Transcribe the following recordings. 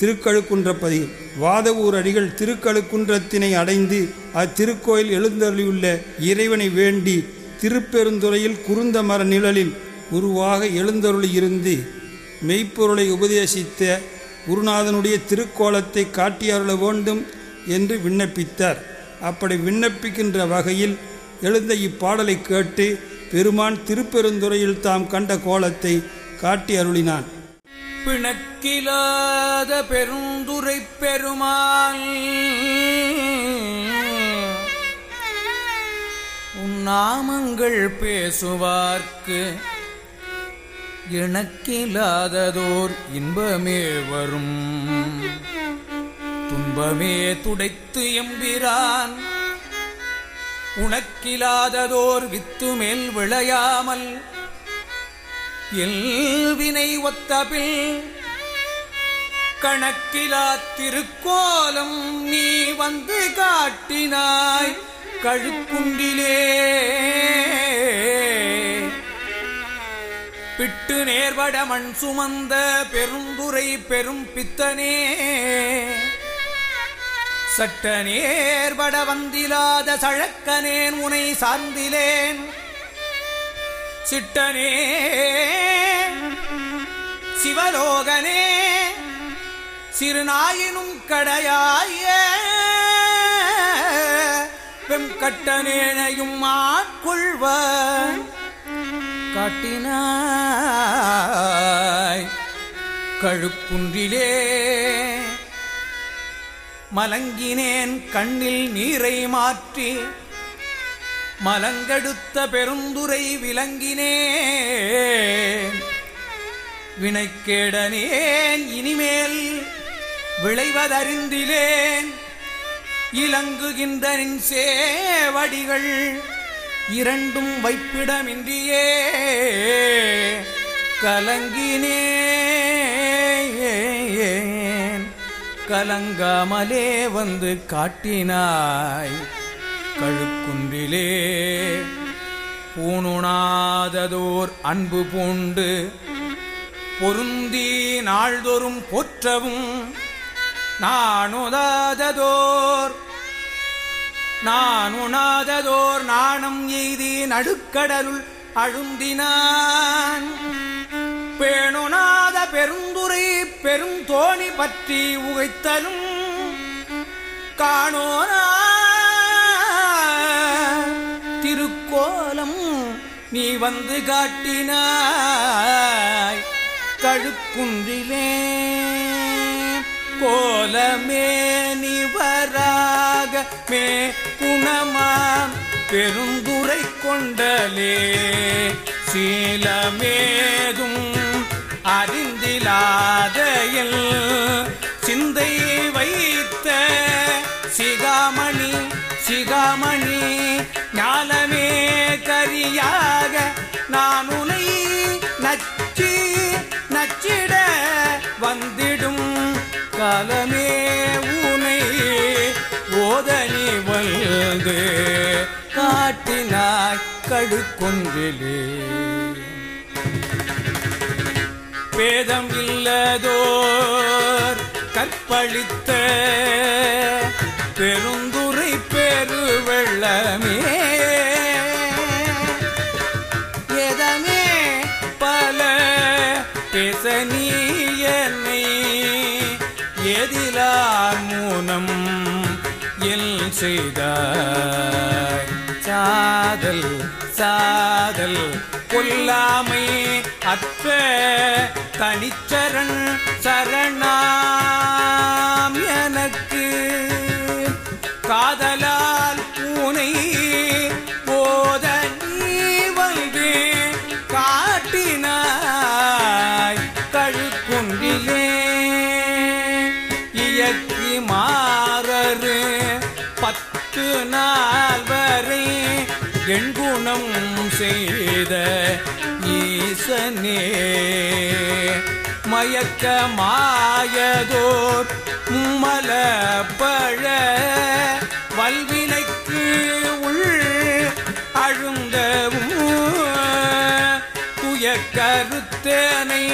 திருக்கழுக்குன்றப்பதி வாதவூர் அடிகள் திருக்கழுக்குன்றத்தினை அடைந்து அத்திருக்கோயில் எழுந்தருளியுள்ள இறைவனை வேண்டி திருப்பெருந்துறையில் குருந்த மர நிழலில் உருவாக எழுந்தருளியிருந்து மெய்ப்பொருளை உபதேசித்த குருநாதனுடைய திருக்கோலத்தை காட்டியருள வேண்டும் என்று விண்ணப்பித்தார். அப்படி விண்ணப்பிக்கின்ற வகையில் எழுந்த இப்பாடலை கேட்டு பெருமான் திருப்பெருந்துறையில் தாம் கண்ட கோலத்தை காட்டி அருளினான். பிணக்கிலாத பெருந்துரை பெருமாள் உன் நாமங்கள் பேசுவார்க்கு இணக்கிலாததோர் இன்பமே வரும். துன்பமே துடைத்து எம்பிரான் உனக்கிலாததோர் வித்து மேல் விளையாமல் எல்வினை ஒத்தபில் கணக்கிலா திருக்கோலம் நீ வந்து காட்டினாய் கழுக்குண்டிலே. பிட்டு நேர்வட மண் சுமந்த பெரும்புரை பெரும் பித்தனே. சட்ட நேர்வட வந்திலாத சழக்கனேன் உனை சார்ந்திலேன். சிட்டனே சிவலோகனே சிறுநாயினும் கடையாய. வெம்கட்டனேனையும் ஆட்கொள்வன் காட்டினாய் கழுப்புன்றிலே. மலங்கினேன் கண்ணில் நீரை மாற்றி மலங்கெடுத்த பெருந்துரை விளங்கினேன். வினைக்கேடனேன் இனிமேல் விளைவதறிந்திலேன். இலங்குகின்றனின் சேவடிகள் இரண்டும் வைப்பிடமின்றியே. கலங்கினேன். கலங்காமலே வந்து காட்டினாய். கழுக்குன்றிலே பூணுணாததோர் அன்பு பூண்டு பொருந்தி நாள்தோறும் போற்றவும் நானுதாததோர். நான் உணாததோர் நாணம் எய்தி நடுக்கடலுள் அழுந்தினான். பேணுநாத பெருந்துரை பெருந்தோணி பற்றி உகைத்தலும் காணோனா. திருக்கோலம் நீ வந்து காட்டினாய். கழுக்குன்றிலே கோலமே நிவராக மே குணமாம் பெருந்துரை கொண்டலே. சீலமேதும் அறிந்திலாதையில் சிந்தை வைத்த சிகாமணி சிகாமணி வந்து காட்டினாய் கடுக்கொன்றிலே. பேதம் இல்லதோர் கற்பழித்த பெருந்துரை பெருவெள்ளமே. எதமே பல பேச நீ என்னை எதிலார் மூனம் எல் செய்தாய். சாதல் சாதல் கொல்லாமை அற்ற தனிச்சரண் சரணாம் எனக்கு. காதலால் பூனை போத நீ வந்து காட்டினாய். கழுக்குன்றிலே பத்து நாள் வரை எண்குணம் செய்த ஈசனே. மயக்க மாயதோர் மும்மல பழ வல்வினைக்கு உள் அழுந்தவும் துய கருத்தனை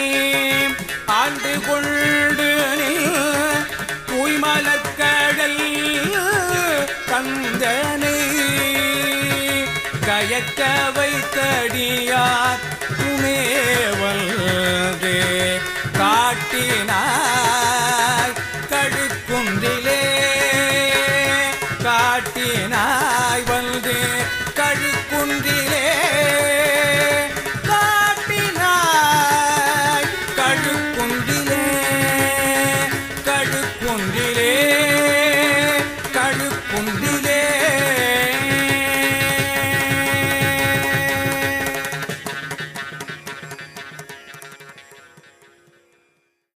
வைத்தடியார் துணேவல்தே காட்டின